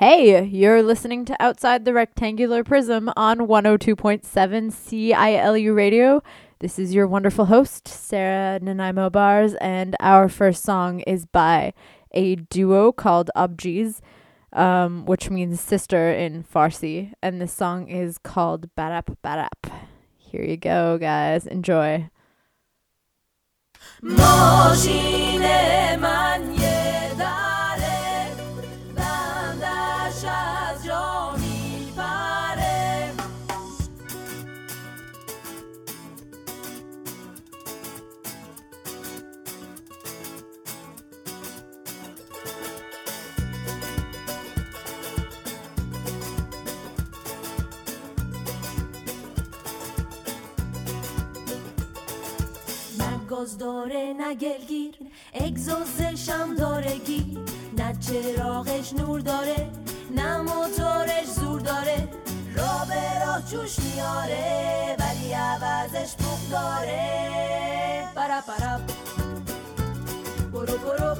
Hey, you're listening to Outside the Rectangular Prism on 102.7 CILU Radio. This is your wonderful host, Sarah Nanaimo Bars, and our first song is by a duo called Abjeez, um, which means sister in Farsi, and this song is called Barap Barap. Here you go, guys. Enjoy. اگزوز داره نه گلگیر. اگزوزش هم داره گیر. نه چراغش نور داره نه موتورش زور داره. را به راه جوش میاره ولی عوضش بوق داره. برا برا. برو برو.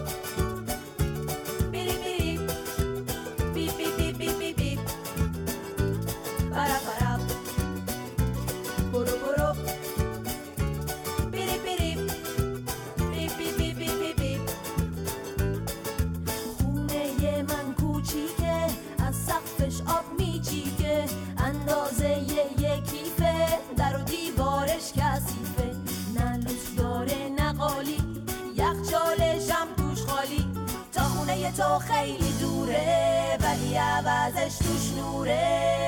تو خیلی دوره ولی عوضش توش نوره.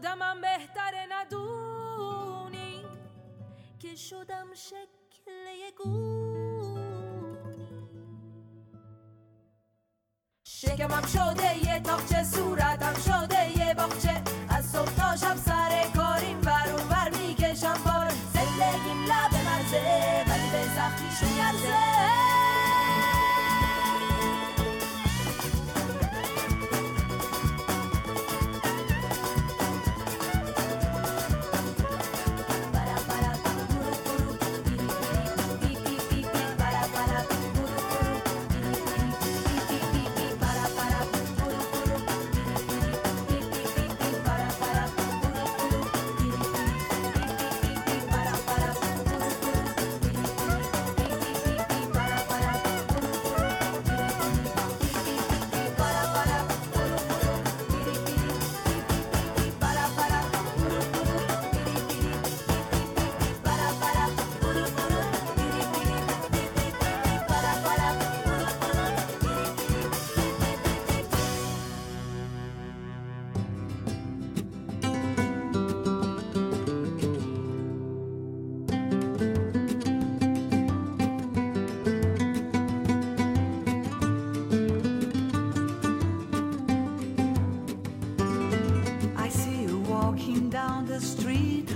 خودمم بهتر ندونی که شدم شکل گونی. شکمم شده یه تاقچه صورتم شده یه باقچه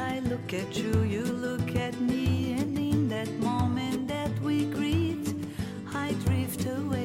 I look at you, you look at me, and in that moment that we greet, I drift away.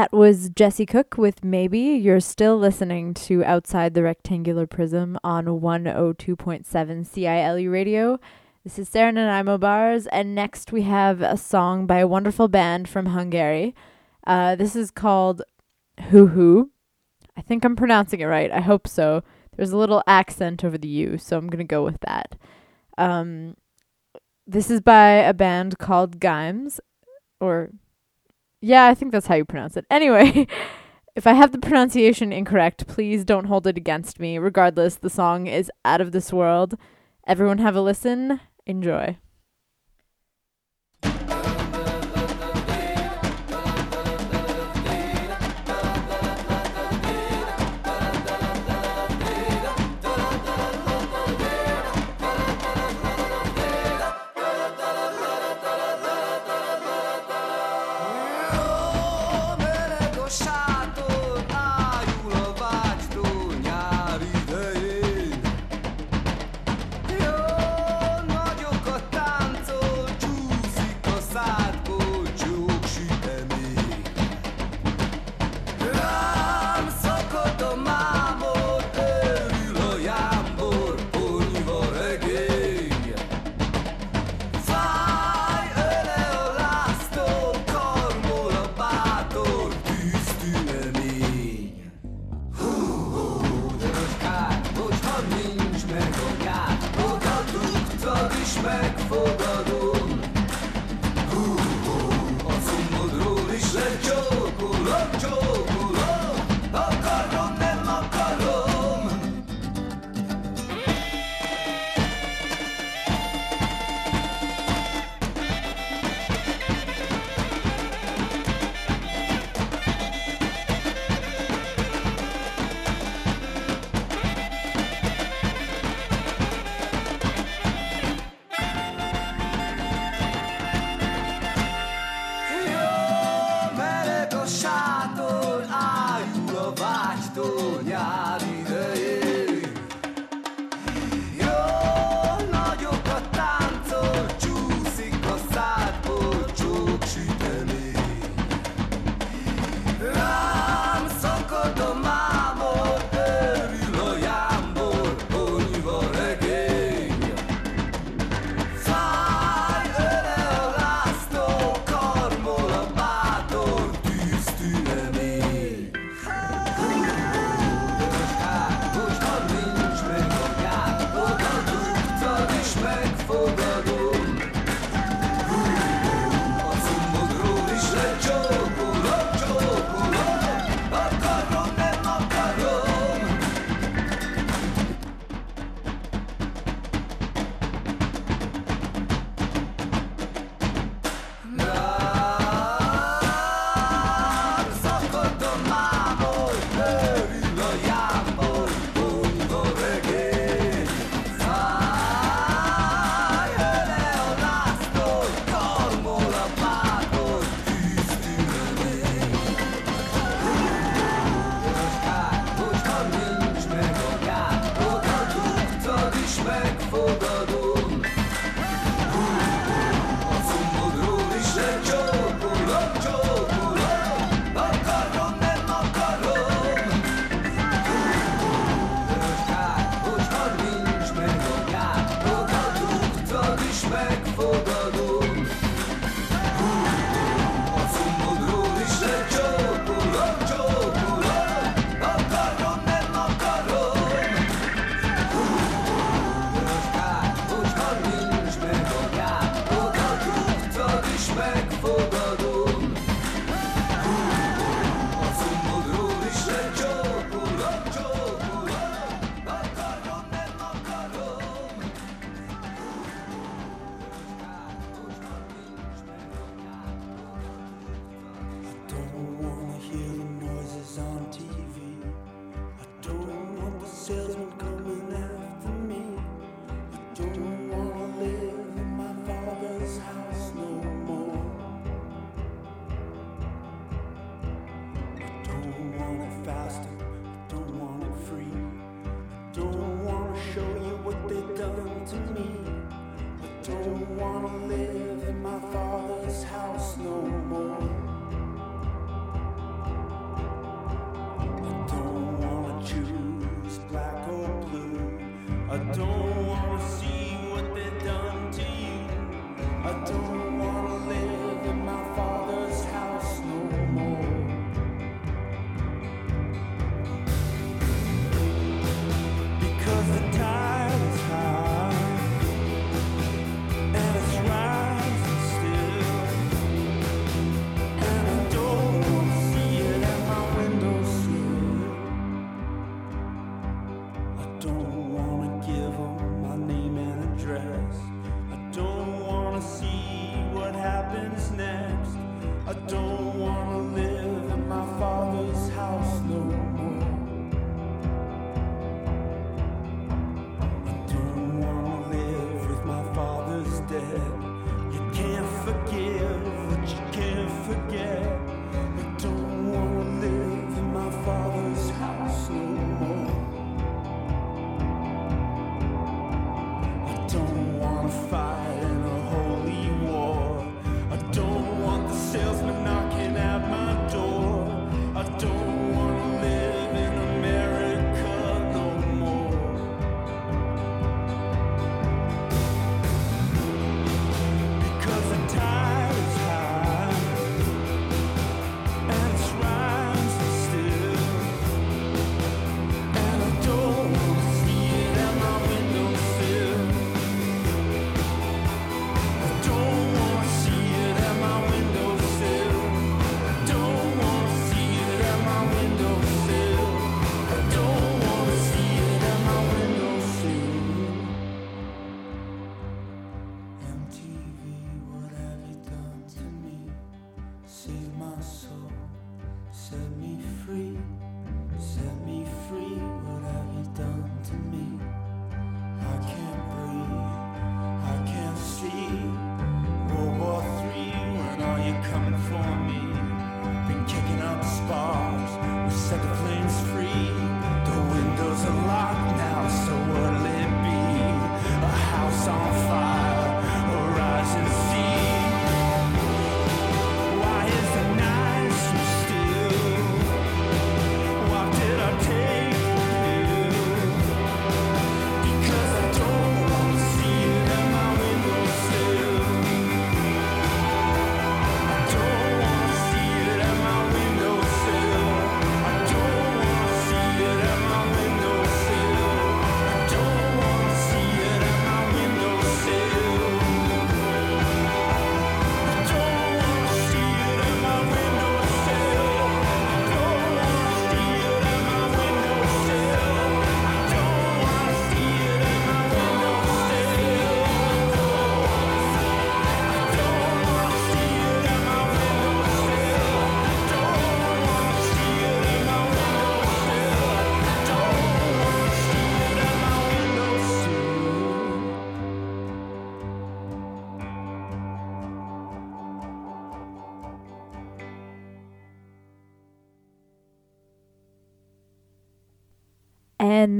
That was Jesse Cook with Maybe. You're still listening to Outside the Rectangular Prism on 102.7 CILU radio. This is Sarah Nanaimo Bars, and next we have a song by a wonderful band from Hungary. Uh, this is called Hoo Hoo. I think I'm pronouncing it right. I hope so. There's a little accent over the U, so I'm going to go with that. Um, this is by a band called Gimes, or yeah, I think that's how you pronounce it. Anyway, if I have the pronunciation incorrect, please don't hold it against me. Regardless, the song is out of this world. Everyone have a listen. Enjoy.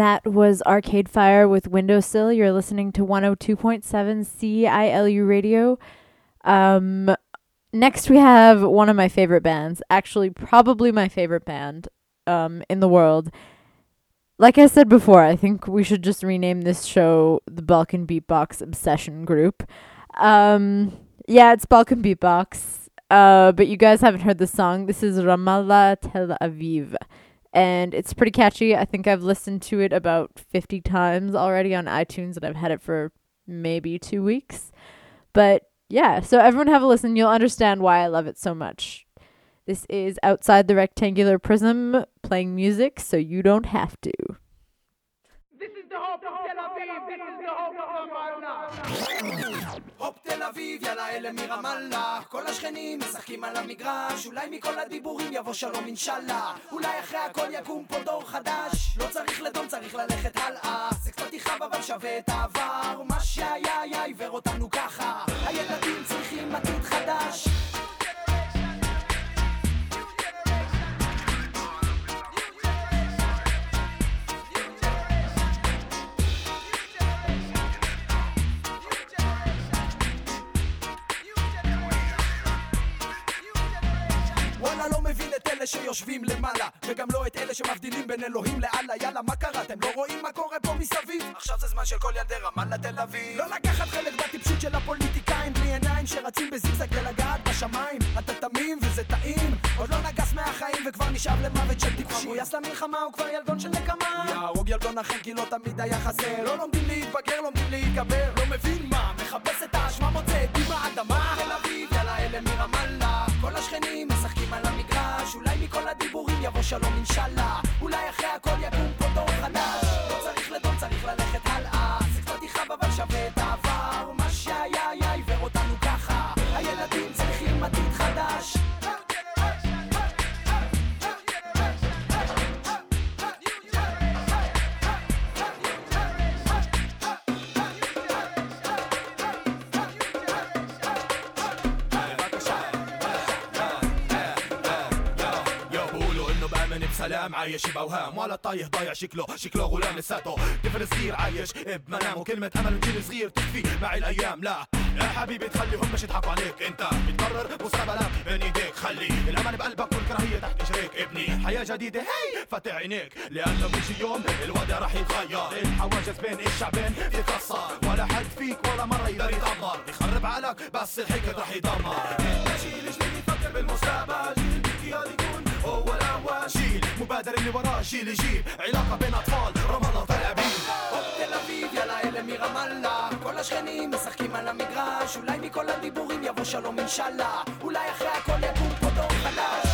That was Arcade Fire with Windowsill. You're listening to 102.7 CILU radio. Um, next, we have one of my favorite bands, actually, probably my favorite band um, in the world. Like I said before, I think we should just rename this show the Balkan Beatbox Obsession Group. Um, yeah, it's Balkan Beatbox. Uh, but you guys haven't heard the song. This is Ramallah Tel Aviv. And it's pretty catchy. I think I've listened to it about 50 times already on iTunes, and I've had it for maybe two weeks. But yeah, so everyone have a listen. You'll understand why I love it so much. This is Outside the Rectangular Prism playing music, so you don't have to. הופ תל אביב, יאללה אלה מרמאללה. כל השכנים משחקים על המגרש. אולי מכל הדיבורים יבוא שלום אינשאללה. אולי אחרי הכל יקום פה דור חדש. לא צריך לדום, צריך ללכת הלאה. זה קצת יכאב אבל שווה את העבר. מה שהיה היה עיוור אותנו ככה. הילדים צריכים עתיד חדש שיושבים למעלה וגם לא את אלה שמבדילים בין אלוהים לאללה. יאללה מה קרה? אתם לא רואים מה קורה פה מסביב? עכשיו זה זמן של כל ילדי רמאללה תל אביב. לא לקחת חלק בטיפשות של הפוליטיקאים בלי עיניים שרצים בזיגזג ולגעת בשמיים. אתה תמים וזה טעים עוד לא נגס מהחיים וכבר נשאב למוות של טיפשים. הוא גויס למלחמה הוא כבר ילדון של נקמה. יהרוג ילדון אחר כי לא תמיד היה חסר. לא לומדים להתבגר לומדים להתגבר. לא מבין מה מחפש את האשמה מוצא את עם האדמה. תל אביב יאללה אלה מרמאללה. כל השכנים משחקים על המגרש אולי מכל הדיבורים יבוא שלום אינשאללה. אולי אחרי הכל יקום פה דור חדש بسلام عايش باوهام ولا طايح ضايع شكله شكله غلام لساته. طفل صغير عايش بمنامه كلمة أمل وجيل صغير تكفي معي الأيام. لا يا حبيبي تخليهم مش يضحكوا عليك. أنت بتقرر مستقبلك بين إيديك. خلي الأمل بقلبك والكراهية تحت إجريك. ابني حياة جديدة هي فتح عينيك. لأنه بيجي يوم الوضع رح يتغير. الحواجز بين الشعبين تتكسر ولا حد فيك ولا مرة يقدر يتأمر. يخرب عقلك بس الحقد رح يدمر. جيل جديد يفكر بالمستقبل. جيل بيجي يكون هو الاول شيل مبادر اللي وراه جيل يجيب علاقة بين اطفال رام الله تل ابيب הופ תל אביב, יאללה אלה מרמאללה כל השכנים משחקים על המגרש אולי מכל הדיבורים יבוא שלום אינשאללה אולי אחרי הכל יקום פה דור חדש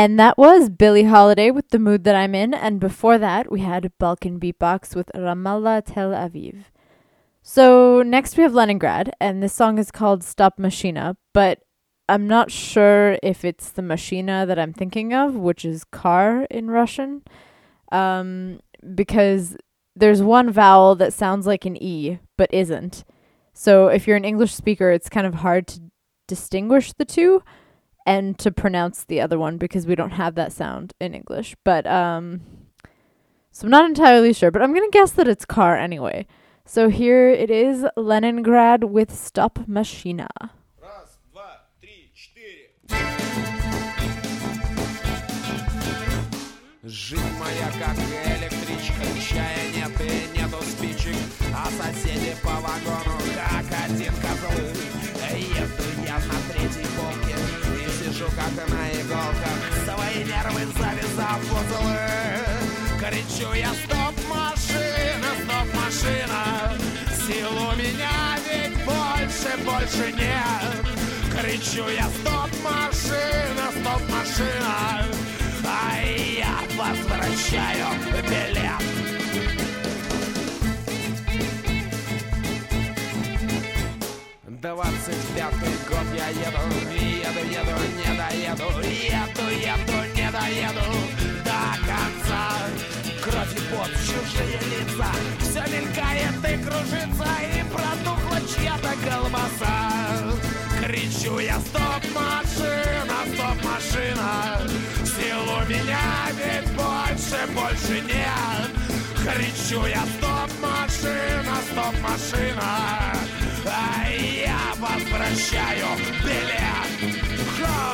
And that was Billie Holiday with The Mood That I'm In. And before that, we had Balkan Beatbox with Ramallah Tel Aviv. So next we have Leningrad, and this song is called Stop Machina, but I'm not sure if it's the machina that I'm thinking of, which is car in Russian, um, because there's one vowel that sounds like an E, but isn't. So if you're an English speaker, it's kind of hard to distinguish the two and to pronounce the other one because we don't have that sound in English. But um so I'm not entirely sure, but I'm going to guess that it's car anyway. So here it is Leningrad with Stop Machina. Раз, два, три, четыре. Жизнь моя как электричка, чая нет и нету спичек, а соседи по вагону и сижу как на иголках, свои нервы завязав узлы. Кричу я стоп, машина, стоп, машина, сил у меня ведь больше, больше нет. Кричу я стоп, машина, стоп, машина, а я возвращаю билет. Двадцать пятый год я еду, еду, еду, не доеду, еду, еду, не доеду до конца. Кровь и пот, чужие лица, все мелькает и кружится, и протухла чья-то колбаса. Кричу я, стоп, машина, стоп, машина, сил у меня ведь больше, больше нет. Кричу я, стоп, машина, стоп, машина, а я возвращаю билет. Oh.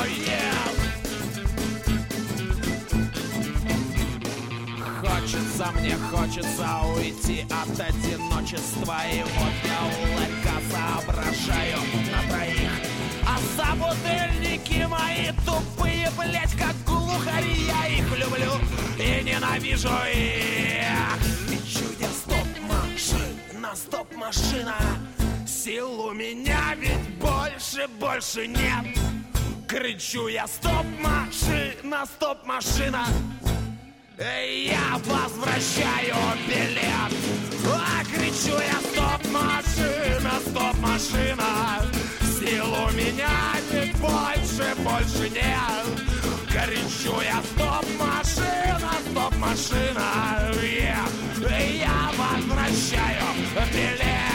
Хочется, мне хочется уйти от одиночества И вот я у ларька соображаю на троих А собутыльники мои тупые, блять, как глухари Я их люблю и ненавижу их Кричу я, стоп, машина, стоп, машина Сил у меня ведь больше, больше нет. Кричу я, стоп, машина, стоп, машина! Я возвращаю билет. А кричу я стоп машина, стоп машина! Сил у меня ведь больше, больше нет. Кричу я стоп машина, стоп машина! Yeah. Я возвращаю билет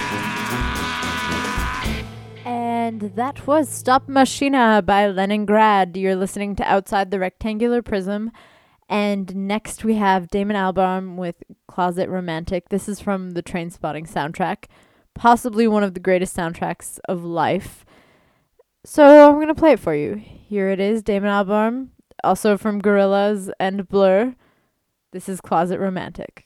And that was Stop Machina by Leningrad. You're listening to Outside the Rectangular Prism. And next we have Damon Albarn with Closet Romantic. This is from the Trainspotting soundtrack, possibly one of the greatest soundtracks of life. So I'm going to play it for you. Here it is Damon Albarn, also from Gorillaz and Blur. This is Closet Romantic.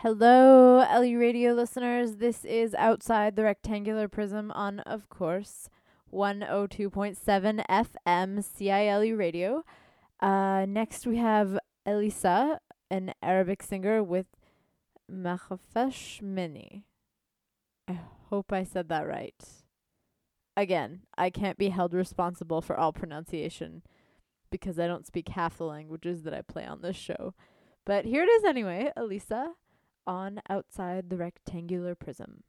Hello, LU Radio listeners. This is Outside the Rectangular Prism on, of course, 102.7 FM CILU Radio. Uh, next, we have Elissa, an Arabic singer with Mahafesh Mini. I hope I said that right. Again, I can't be held responsible for all pronunciation because I don't speak half the languages that I play on this show. But here it is anyway, Elissa on outside the rectangular prism.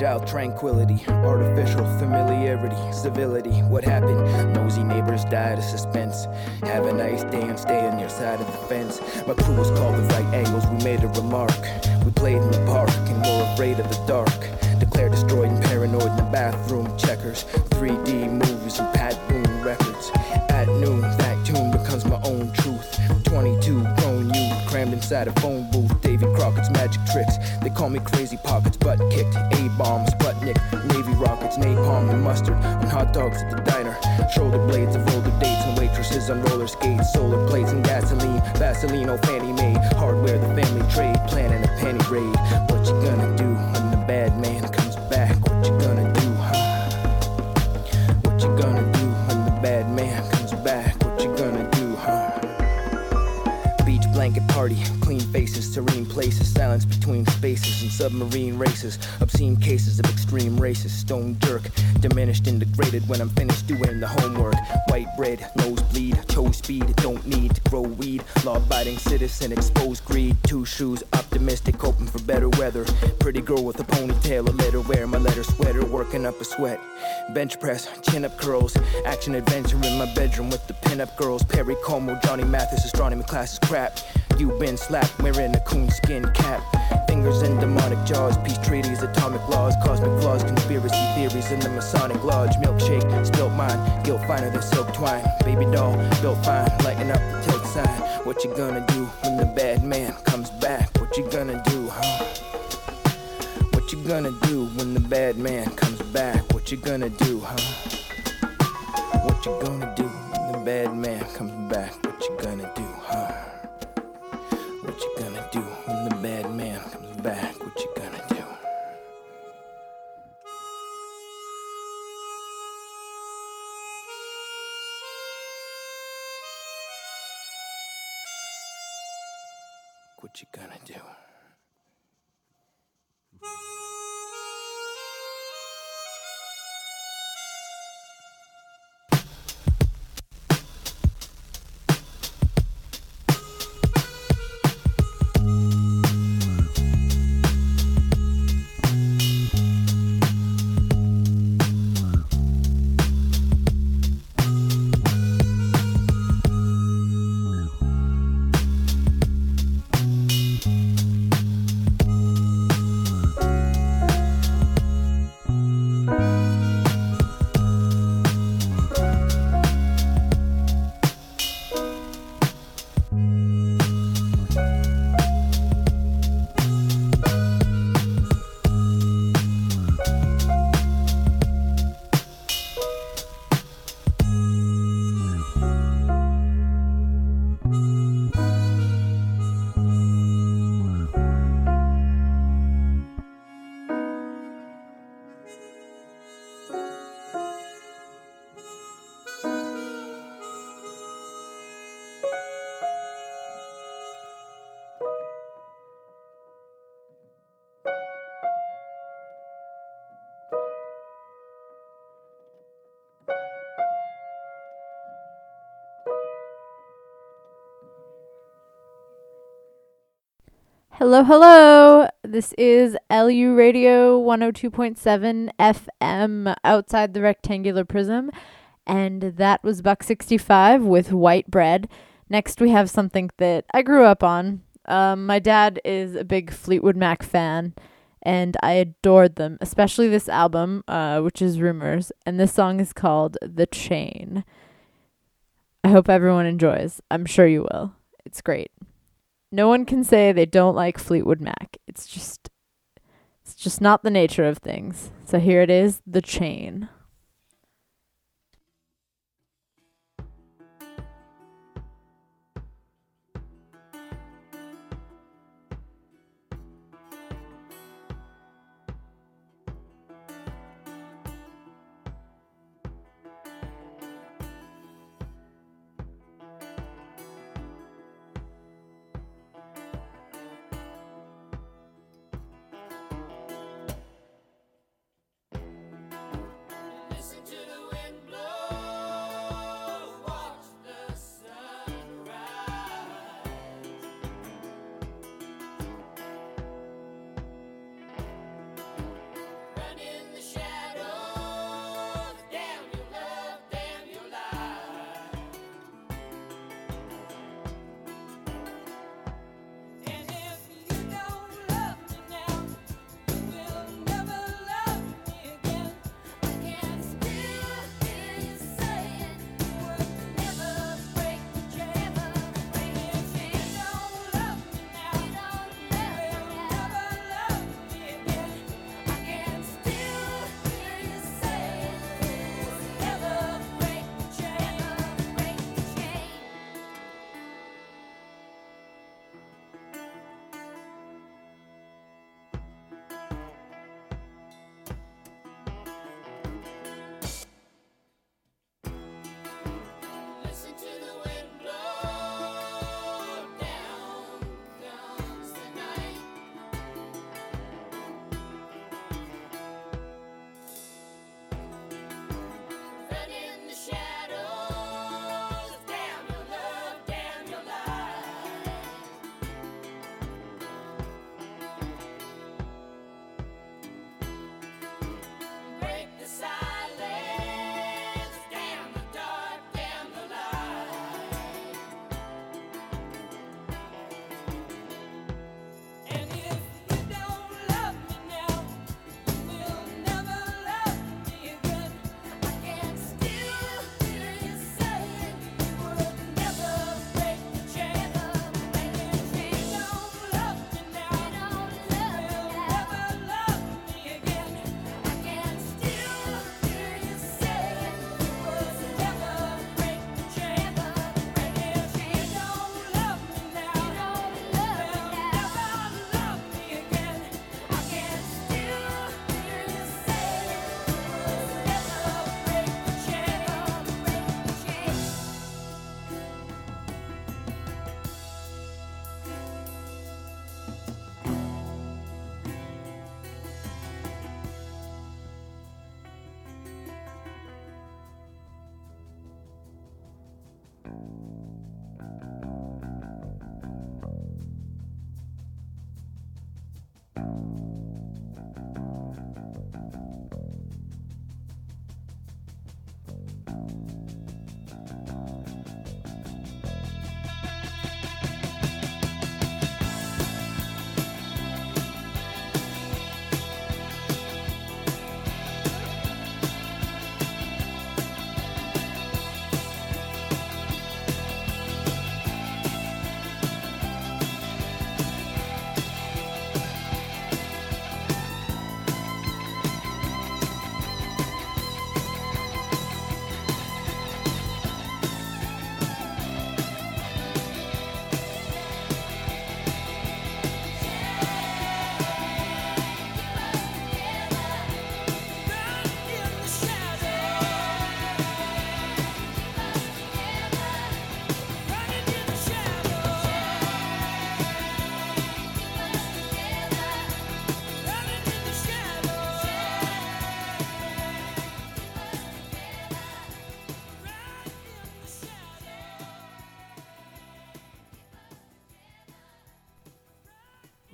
Fragile tranquility, artificial familiarity, civility. What happened? Nosy neighbors died of suspense. Have a nice day and stay on your side of the fence. My crew was called the right angles, we made a remark. We played in the park and were afraid of the dark. Declared destroyed and paranoid in the bathroom. Checkers, 3D movies and Pat Boone records. At noon, that tune becomes my own truth. 22 grown inside a phone booth. Davy Crockett's magic tricks. They call me crazy pockets, butt kicked. A bombs, Sputnik, Navy rockets, napalm and mustard on hot dogs at the diner. Shoulder blades of older dates and waitresses on roller skates. Solar plates and gasoline. Vaseline, oh Fannie Mae. Hardware, the family trade. Planning a penny raid. What you gonna do places, silence between spaces and submarine races, obscene cases of extreme races, stone jerk, diminished and degraded when I'm finished doing the homework. White bread, nosebleed, toe speed, don't need to grow weed. Law abiding citizen, exposed greed, two shoes, optimistic, hoping for better weather. Pretty girl with a ponytail, a letter wear, my letter sweater, working up a sweat. Bench press, chin up curls, action adventure in my bedroom with the pin up girls. Perry Como, Johnny Mathis, astronomy class is crap. You been slapped, wearing a coonskin cap. Fingers in demonic jaws, peace treaties, atomic laws, cosmic flaws, conspiracy theories in the Masonic lodge. Milkshake, spilt mine, guilt finer than silk twine. Baby doll, built fine, lighting up the tilt sign. What you gonna do when the bad man comes back? What you gonna do, huh? What you gonna do when the bad man comes back? What you gonna do, huh? What you gonna do when the bad man comes back? What you gonna do, Hello, hello. This is LU Radio 102.7 FM outside the rectangular prism. And that was Buck 65 with White Bread. Next, we have something that I grew up on. Um, my dad is a big Fleetwood Mac fan, and I adored them, especially this album, uh, which is Rumors. And this song is called The Chain. I hope everyone enjoys. I'm sure you will. It's great no one can say they don't like Fleetwood Mac. It's just it's just not the nature of things. So here it is, The Chain.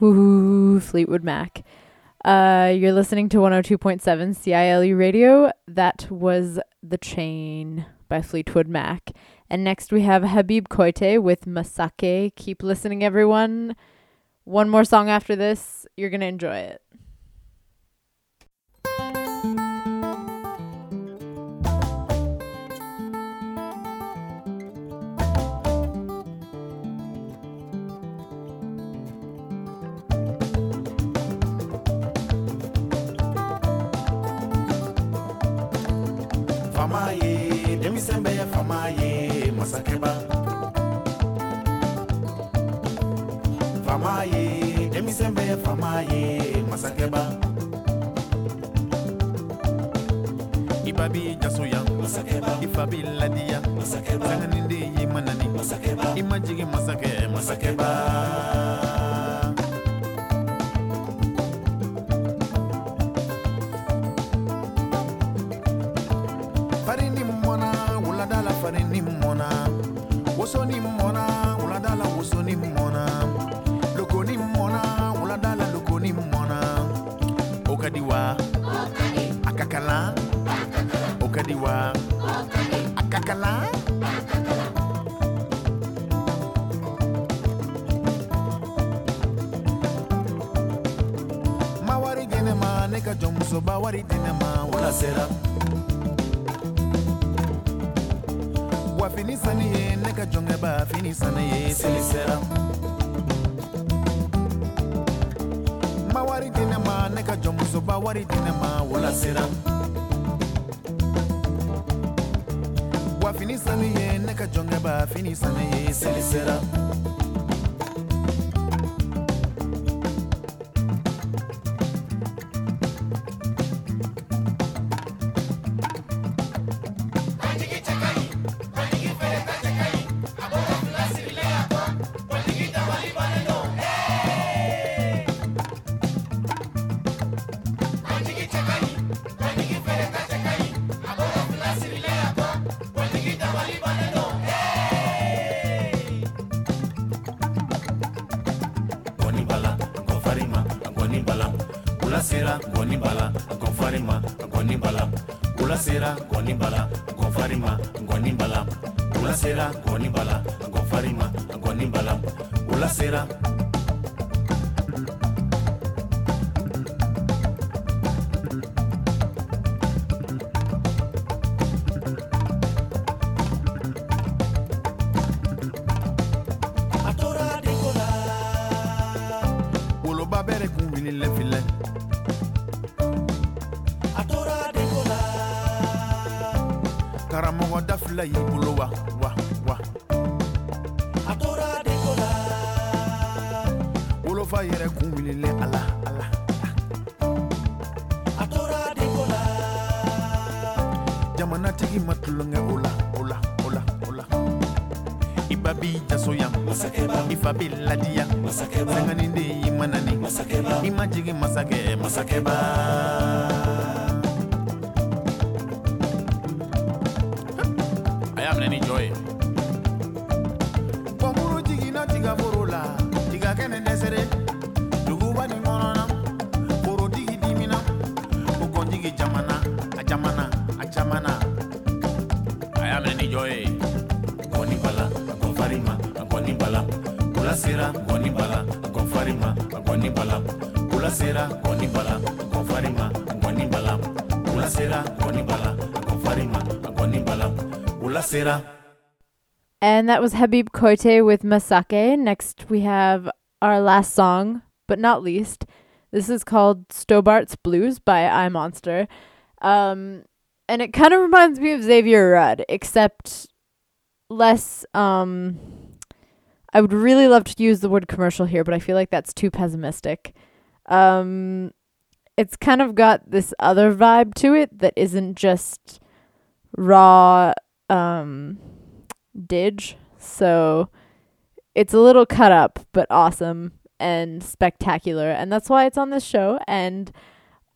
Woohoo, Fleetwood Mac. Uh, you're listening to 102.7 CILU radio. That was The Chain by Fleetwood Mac. And next we have Habib Koite with Masake. Keep listening, everyone. One more song after this. You're going to enjoy it. Bɛɛ ye fama ye masakɛba i ba b'i jaso yan masakɛba i fa b'i ladiya masakɛba sangani de ye manani masakɛba i ma jigin masakɛ ne ka jɔnmusoba wari di ne ma wula sera wa fini sani ye ne ka jɔnkɛba fini sani ye. Seli sera ma wari di ne ma ne ka jɔnmusoba wari di ne ma wula sera wa fini sani ye ne ka jɔnkɛba fini sani ye. Seli sera sera gɔni bala gɔnfarima gɔni bala wula sera gɔni bala gɔnfarima gɔni bala wula sera gɔni bala gɔnfarima gɔni bala wula sera And that was Habib Koite with Masake. Next, we have our last song, but not least. This is called Stobart's Blues by I Monster. Um, and it kind of reminds me of Xavier Rudd, except less. Um, I would really love to use the word commercial here, but I feel like that's too pessimistic. Um, it's kind of got this other vibe to it that isn't just raw um dig so it's a little cut up but awesome and spectacular and that's why it's on this show and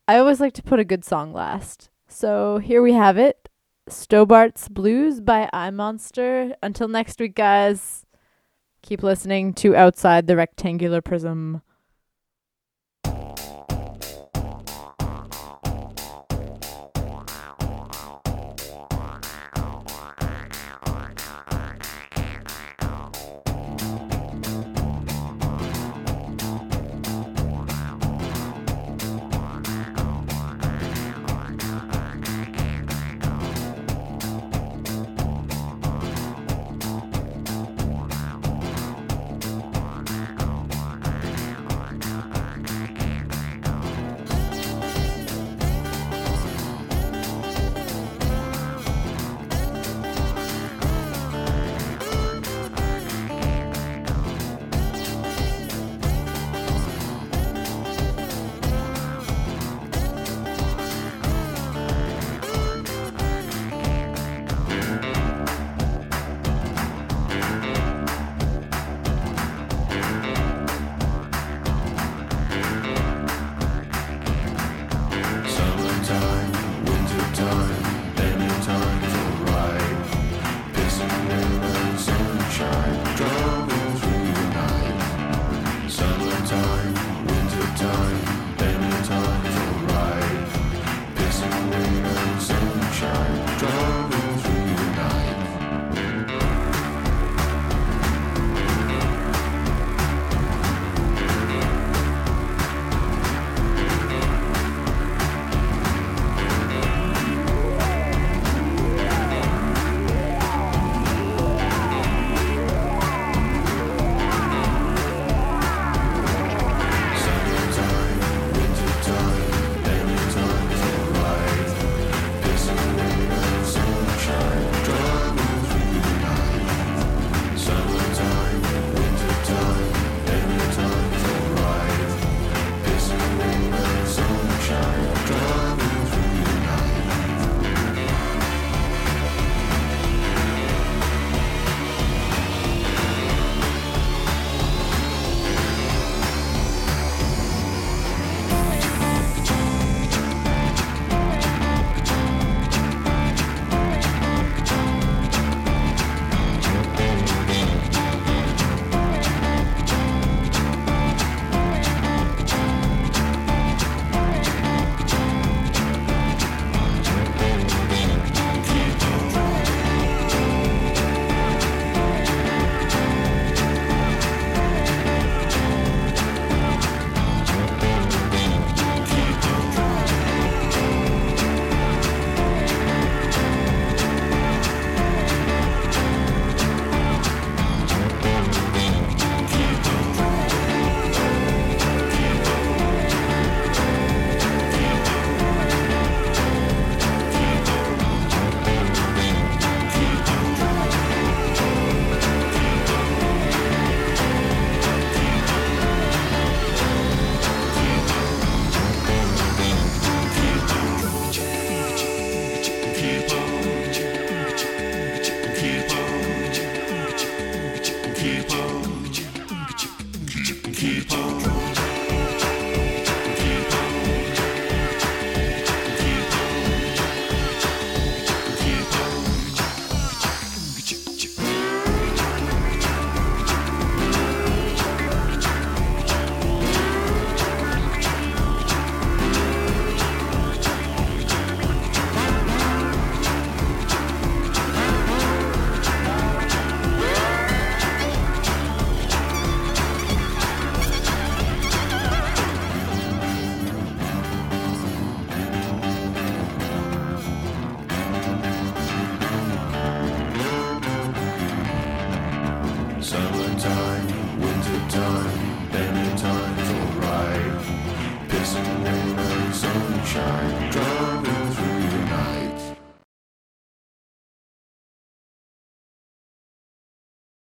i always like to put a good song last. So here we have it stobart's blues by i monster until next week guys. Keep listening to outside the rectangular prism